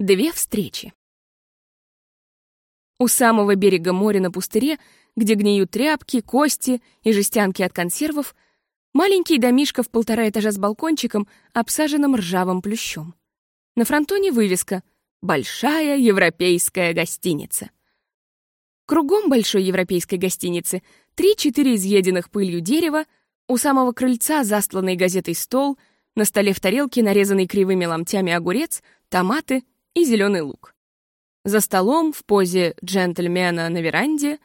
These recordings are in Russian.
Две встречи. У самого берега моря на пустыре, где гниют тряпки, кости и жестянки от консервов, маленький домишко в полтора этажа с балкончиком, обсаженным ржавым плющом. На фронтоне вывеска «Большая европейская гостиница». Кругом большой европейской гостиницы три-четыре изъеденных пылью дерева, у самого крыльца застланный газетой стол, на столе в тарелке нарезанный кривыми ломтями огурец, томаты и зеленый лук. За столом в позе джентльмена на веранде,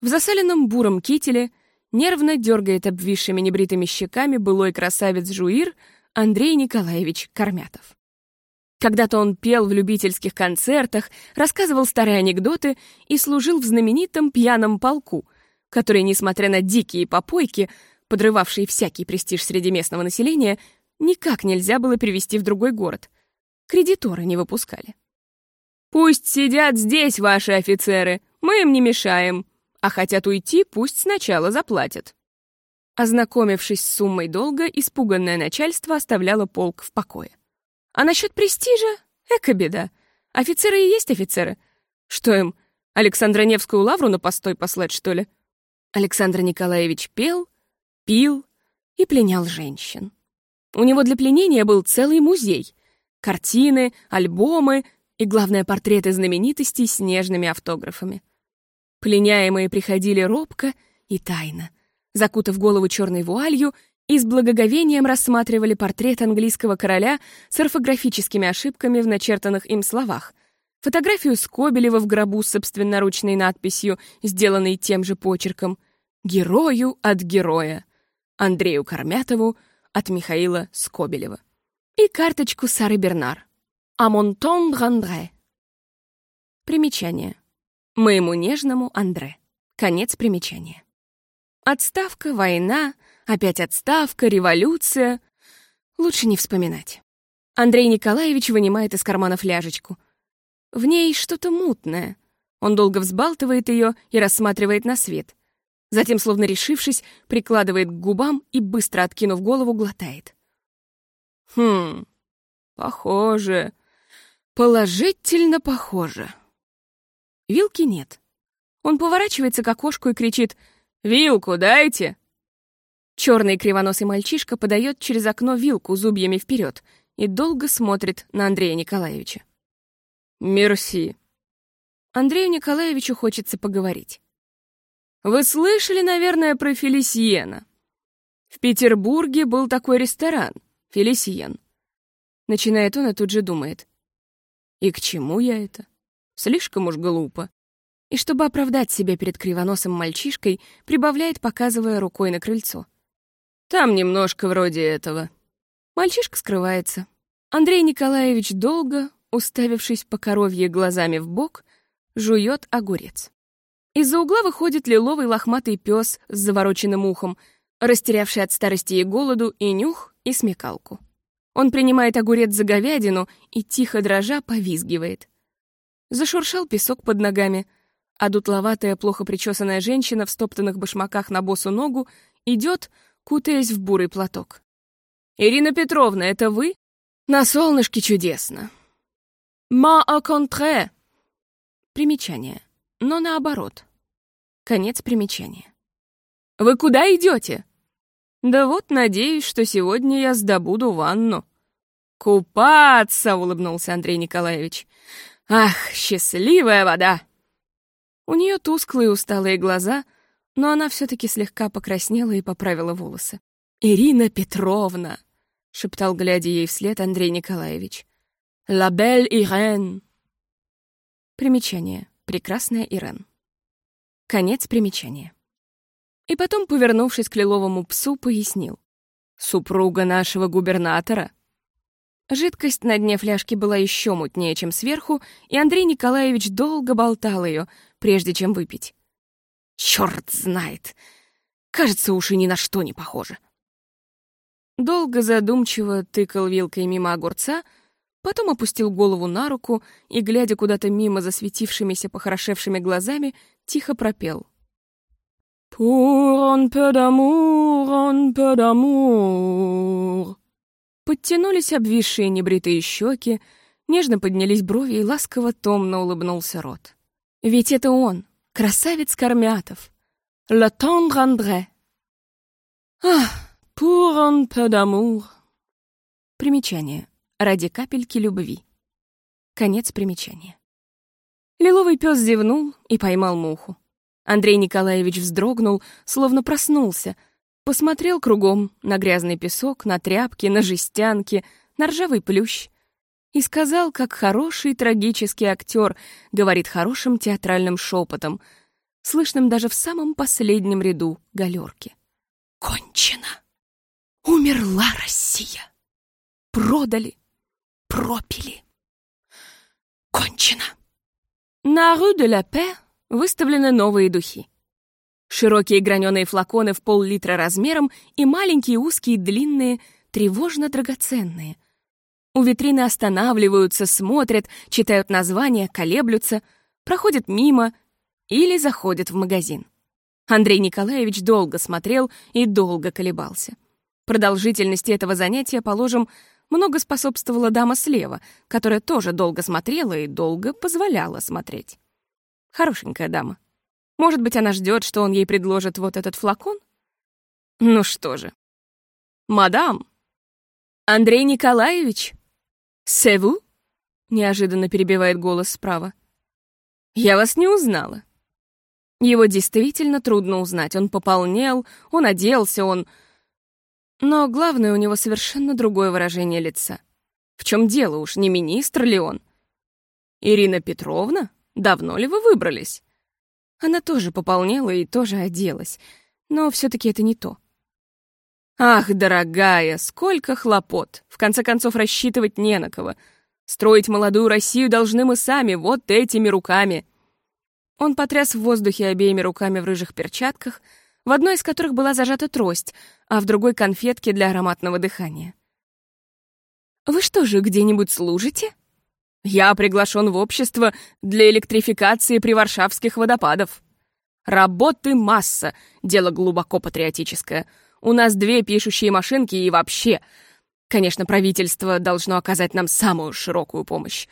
в засаленном буром кителе, нервно дергает обвисшими небритыми щеками былой красавец Жуир Андрей Николаевич Кормятов. Когда-то он пел в любительских концертах, рассказывал старые анекдоты и служил в знаменитом пьяном полку, который, несмотря на дикие попойки, подрывавшие всякий престиж среди местного населения, никак нельзя было перевести в другой город. Кредиторы не выпускали. «Пусть сидят здесь ваши офицеры, мы им не мешаем, а хотят уйти, пусть сначала заплатят». Ознакомившись с суммой долга, испуганное начальство оставляло полк в покое. А насчет престижа — эко беда. Офицеры и есть офицеры. Что им, Александра Невскую лавру на постой послать, что ли? Александр Николаевич пел, пил и пленял женщин. У него для пленения был целый музей. Картины, альбомы и, главное, портреты знаменитостей с нежными автографами. Пленяемые приходили робко и тайно, закутав голову черной вуалью и с благоговением рассматривали портрет английского короля с орфографическими ошибками в начертанных им словах, фотографию Скобелева в гробу с собственноручной надписью, сделанной тем же почерком, «Герою от героя», Андрею Кормятову от Михаила Скобелева и карточку Сары Бернар «Амонтон Андре». Примечание. Моему нежному Андре. Конец примечания. Отставка, война, опять отставка, революция. Лучше не вспоминать. Андрей Николаевич вынимает из кармана фляжечку. В ней что-то мутное. Он долго взбалтывает ее и рассматривает на свет. Затем, словно решившись, прикладывает к губам и, быстро откинув голову, глотает. Хм, похоже. Положительно похоже. Вилки нет. Он поворачивается к окошку и кричит «Вилку дайте!». Черный кривоносый мальчишка подает через окно вилку зубьями вперед и долго смотрит на Андрея Николаевича. «Мерси». Андрею Николаевичу хочется поговорить. «Вы слышали, наверное, про Фелисиена?» В Петербурге был такой ресторан — Фелисиен. Начинает он и тут же думает. И к чему я это? Слишком уж глупо. И чтобы оправдать себя перед кривоносым мальчишкой, прибавляет, показывая рукой на крыльцо. Там немножко вроде этого. Мальчишка скрывается. Андрей Николаевич долго, уставившись по коровье глазами в бок, жует огурец. Из-за угла выходит лиловый лохматый пес с завороченным ухом, растерявший от старости и голоду и нюх, и смекалку. Он принимает огурец за говядину и, тихо дрожа, повизгивает. Зашуршал песок под ногами, а дутловатая, плохо причесанная женщина в стоптанных башмаках на босу ногу идет, кутаясь в бурый платок. «Ирина Петровна, это вы? На солнышке чудесно!» «Ма о контре!» Примечание. Но наоборот. Конец примечания. «Вы куда идете?» «Да вот, надеюсь, что сегодня я сдобуду ванну». «Купаться!» — улыбнулся Андрей Николаевич. «Ах, счастливая вода!» У нее тусклые усталые глаза, но она все-таки слегка покраснела и поправила волосы. «Ирина Петровна!» — шептал, глядя ей вслед Андрей Николаевич. «La belle Irène!» Примечание. Прекрасная Ирен. Конец примечания. И потом, повернувшись к лиловому псу, пояснил. «Супруга нашего губернатора». Жидкость на дне фляжки была еще мутнее, чем сверху, и Андрей Николаевич долго болтал ее, прежде чем выпить. Черт знает! Кажется, уши ни на что не похожи. Долго задумчиво тыкал вилкой мимо огурца, потом опустил голову на руку и, глядя куда-то мимо засветившимися похорошевшими глазами, тихо пропел — «Pour un peu d'amour, un peu d'amour». Подтянулись обвисшие небритые щеки, Нежно поднялись брови, и ласково томно улыбнулся рот. Ведь это он, красавец Кормятов. «Le tendre André». «Ах, pour un peu d'amour». Примечание. Ради капельки любви. Конец примечания. Лиловый пес зевнул и поймал муху. Андрей Николаевич вздрогнул, словно проснулся, посмотрел кругом на грязный песок, на тряпки, на жестянки, на ржавый плющ и сказал, как хороший трагический актер говорит хорошим театральным шепотом, слышным даже в самом последнем ряду галерки. «Кончено! Умерла Россия! Продали, пропили! Кончено!» На Рue de la Paix выставлены новые духи. Широкие граненые флаконы в пол-литра размером и маленькие узкие длинные, тревожно драгоценные. У витрины останавливаются, смотрят, читают названия, колеблются, проходят мимо или заходят в магазин. Андрей Николаевич долго смотрел и долго колебался. Продолжительности этого занятия, положим, много способствовала дама слева, которая тоже долго смотрела и долго позволяла смотреть. Хорошенькая дама. Может быть, она ждет, что он ей предложит вот этот флакон? Ну что же. «Мадам! Андрей Николаевич! Севу?» Неожиданно перебивает голос справа. «Я вас не узнала». Его действительно трудно узнать. Он пополнел, он оделся, он... Но главное, у него совершенно другое выражение лица. В чем дело уж, не министр ли он? «Ирина Петровна, давно ли вы выбрались?» Она тоже пополнела и тоже оделась, но все таки это не то. «Ах, дорогая, сколько хлопот! В конце концов, рассчитывать не на кого. Строить молодую Россию должны мы сами, вот этими руками!» Он потряс в воздухе обеими руками в рыжих перчатках, в одной из которых была зажата трость, а в другой — конфетки для ароматного дыхания. «Вы что же, где-нибудь служите?» «Я приглашен в общество для электрификации приваршавских водопадов. Работы масса, дело глубоко патриотическое. У нас две пишущие машинки и вообще. Конечно, правительство должно оказать нам самую широкую помощь.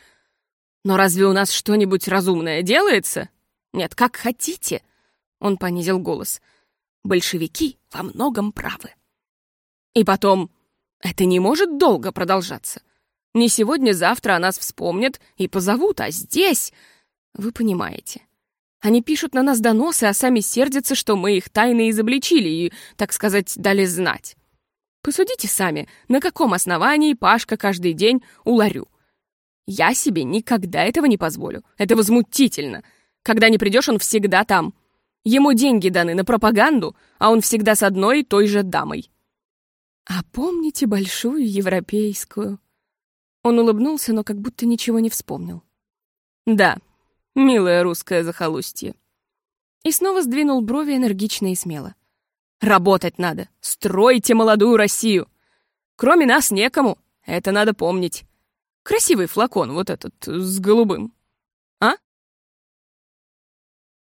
Но разве у нас что-нибудь разумное делается? Нет, как хотите». Он понизил голос — большевики во многом правы. И потом, это не может долго продолжаться. Не сегодня-завтра о нас вспомнят и позовут, а здесь... Вы понимаете. Они пишут на нас доносы, а сами сердятся, что мы их тайно изобличили и, так сказать, дали знать. Посудите сами, на каком основании Пашка каждый день уларю. Я себе никогда этого не позволю. Это возмутительно. Когда не придешь, он всегда там. Ему деньги даны на пропаганду, а он всегда с одной и той же дамой. А помните большую европейскую? Он улыбнулся, но как будто ничего не вспомнил. Да, милое русское захолустье. И снова сдвинул брови энергично и смело. Работать надо, стройте молодую Россию. Кроме нас некому, это надо помнить. Красивый флакон вот этот, с голубым.